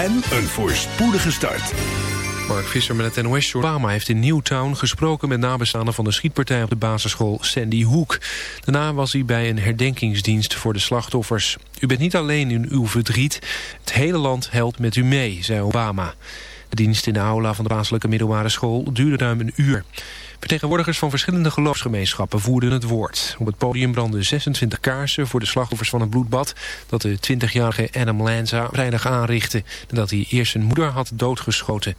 en een voorspoedige start. Mark Visser met het NOS. Obama heeft in Newtown gesproken met nabestaanden van de schietpartij op de basisschool Sandy Hook. Daarna was hij bij een herdenkingsdienst voor de slachtoffers. U bent niet alleen in uw verdriet. Het hele land helpt met u mee, zei Obama. De dienst in de aula van de plaatselijke middelbare school duurde ruim een uur. Vertegenwoordigers van verschillende geloofsgemeenschappen voerden het woord. Op het podium brandden 26 kaarsen voor de slachtoffers van het bloedbad... dat de 20-jarige Adam Lanza vrijdag aanrichtte... nadat hij eerst zijn moeder had doodgeschoten.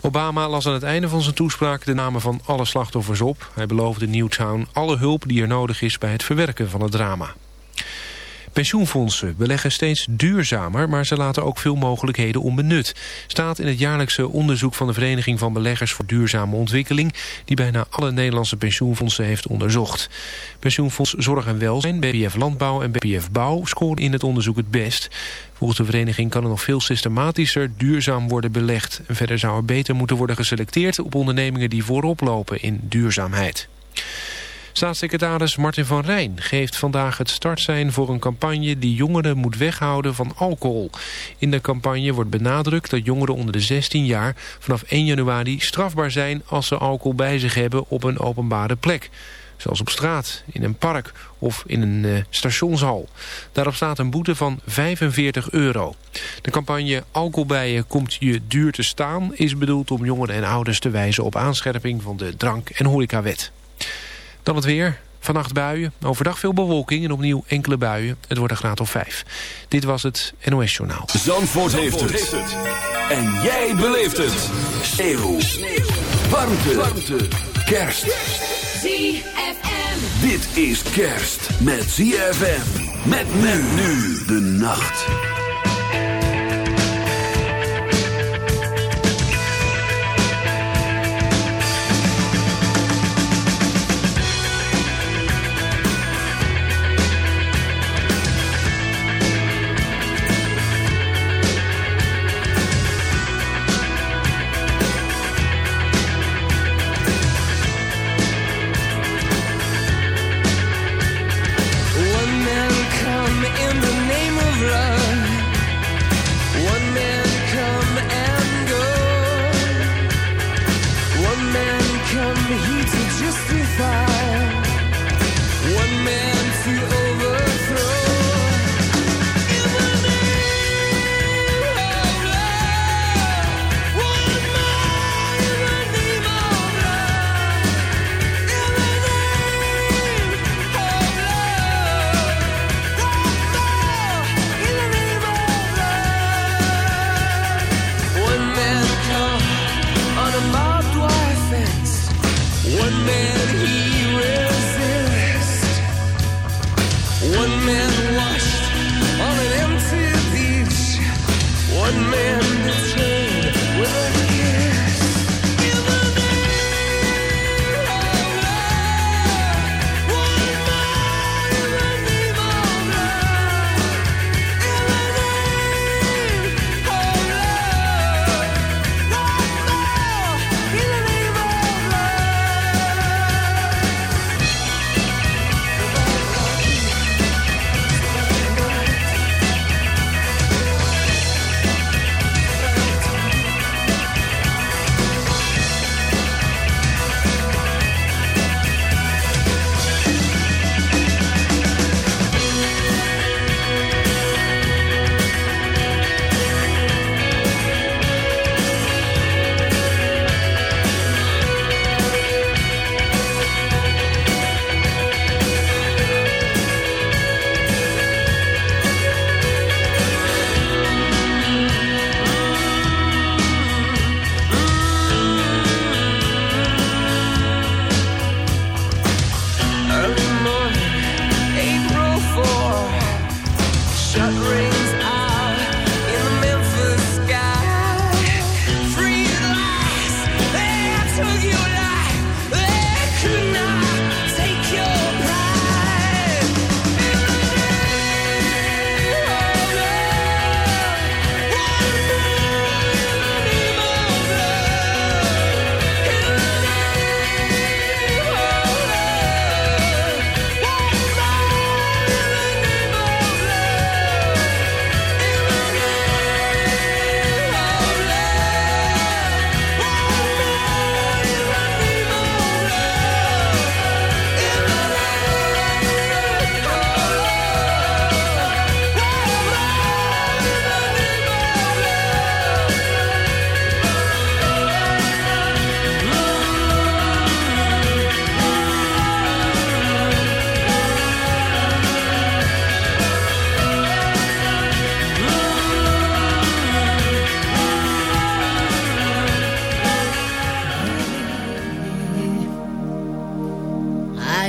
Obama las aan het einde van zijn toespraak de namen van alle slachtoffers op. Hij beloofde Newtown alle hulp die er nodig is bij het verwerken van het drama. Pensioenfondsen beleggen steeds duurzamer, maar ze laten ook veel mogelijkheden onbenut. Staat in het jaarlijkse onderzoek van de Vereniging van Beleggers voor Duurzame Ontwikkeling, die bijna alle Nederlandse pensioenfondsen heeft onderzocht. Pensioenfonds Zorg en Welzijn, BPF Landbouw en BPF Bouw scoren in het onderzoek het best. Volgens de vereniging kan er nog veel systematischer duurzaam worden belegd. Verder zou er beter moeten worden geselecteerd op ondernemingen die voorop lopen in duurzaamheid. Staatssecretaris Martin van Rijn geeft vandaag het startsein voor een campagne die jongeren moet weghouden van alcohol. In de campagne wordt benadrukt dat jongeren onder de 16 jaar vanaf 1 januari strafbaar zijn als ze alcohol bij zich hebben op een openbare plek. Zoals op straat, in een park of in een uh, stationshal. Daarop staat een boete van 45 euro. De campagne Alcoholbijen komt je duur te staan... is bedoeld om jongeren en ouders te wijzen op aanscherping van de drank- en horecawet. Dan het weer. Vannacht buien, overdag veel bewolking en opnieuw enkele buien. Het wordt een graad of 5. Dit was het NOS Journaal. Zandvoort, heeft, het. En jij beleeft het. Sneeuw. Sneeuw. Warmte. Warmte. Kerst. ZFM. Dit is kerst met ZFM. Met men nu de nacht.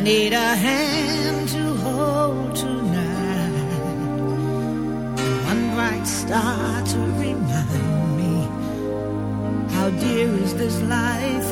Need a hand to hold tonight. One bright star to remind me how dear is this life,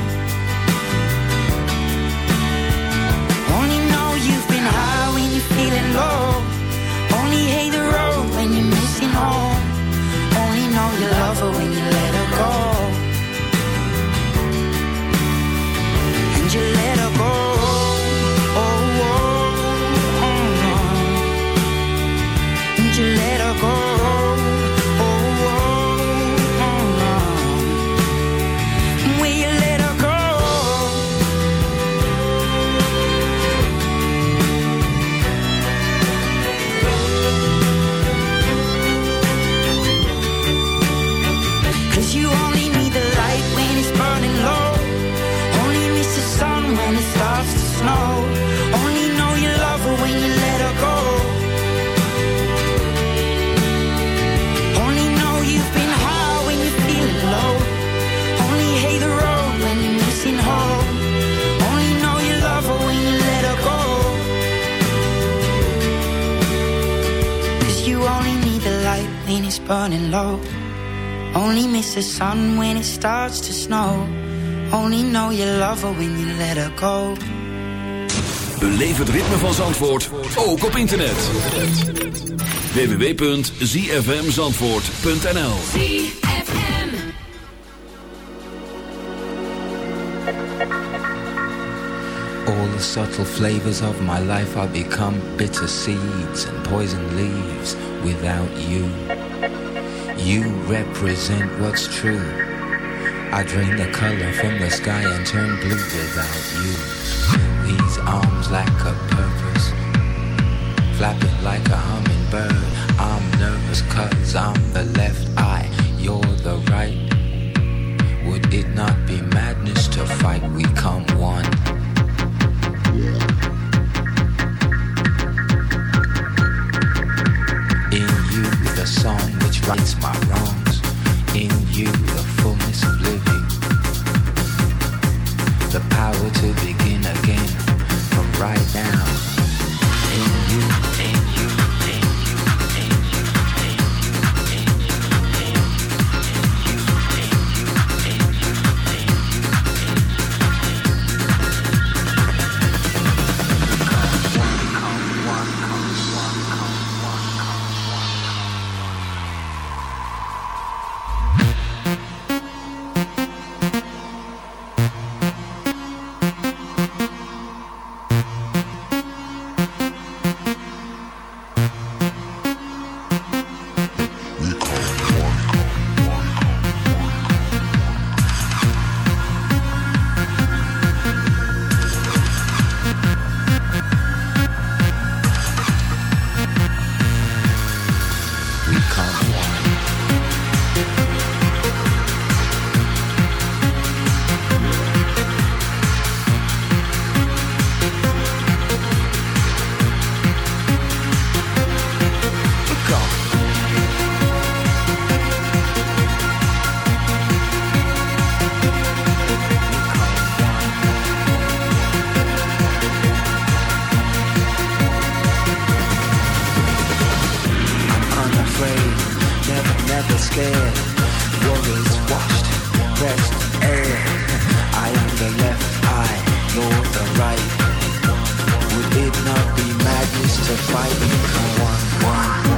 Burning low. Only miss the sun when it starts to snow. Only know you love her when you let her go. Beleef het ritme van Zandvoort ook op internet. www.zfmzandvoort.nl All the subtle flavors of my life are become bitter seeds and poison leaves without you. You represent what's true. I drain the color from the sky and turn blue without you. These arms lack a purpose. Flapping like a hummingbird. I'm nervous cause I'm Would it not be madness to fight? One, one, one.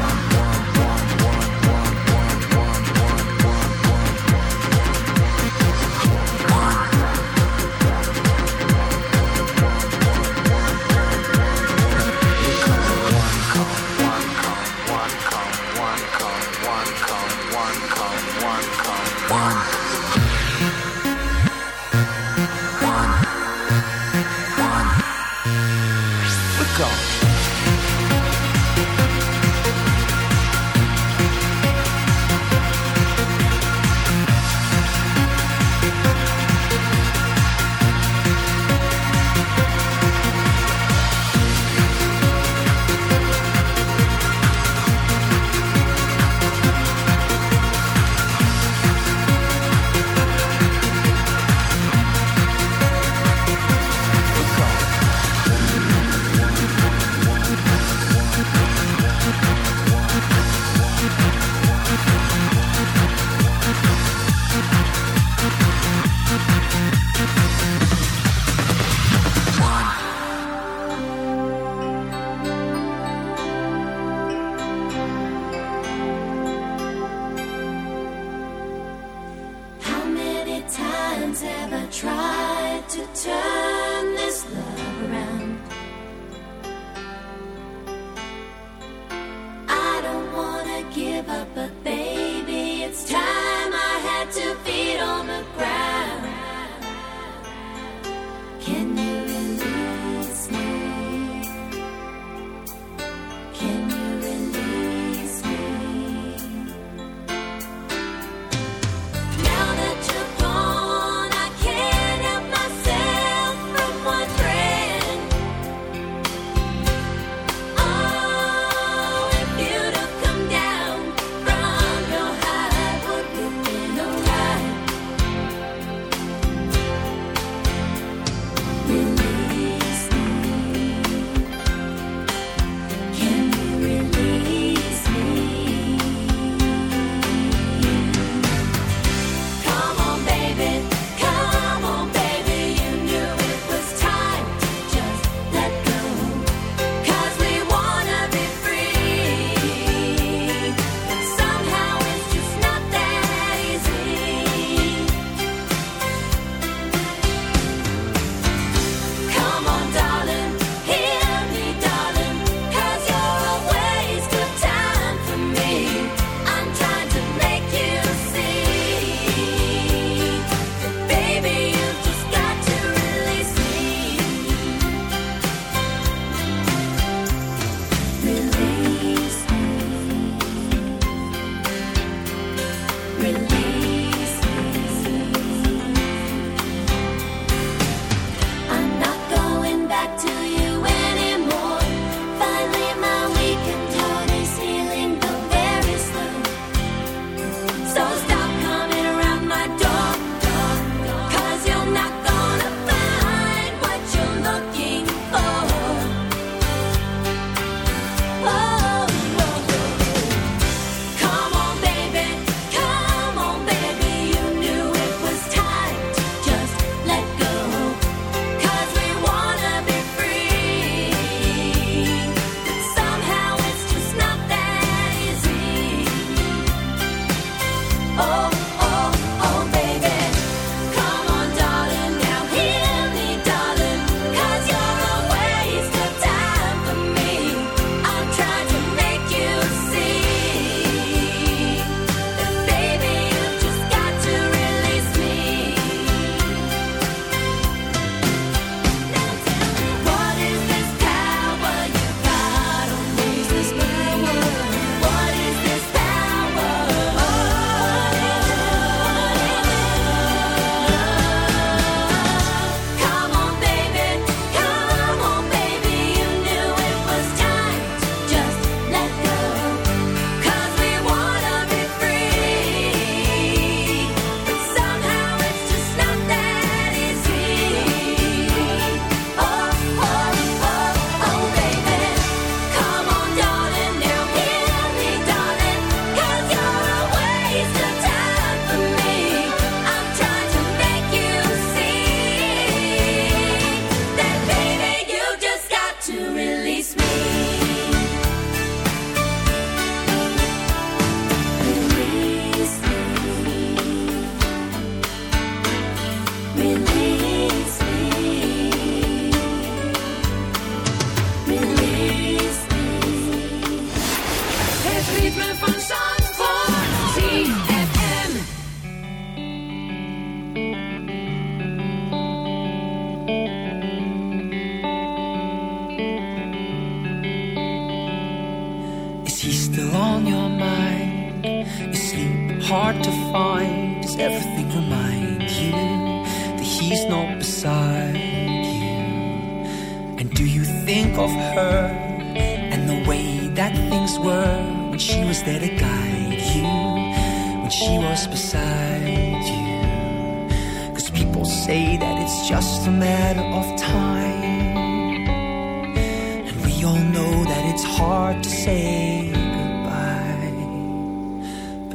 He still on your mind? Is sleep hard to find? Does everything remind you that he's not beside you? And do you think of her and the way that things were when she was there to guide you? When she was beside you? Cause people say that it's just a matter of time. And we all know that it's hard to say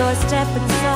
So I step inside,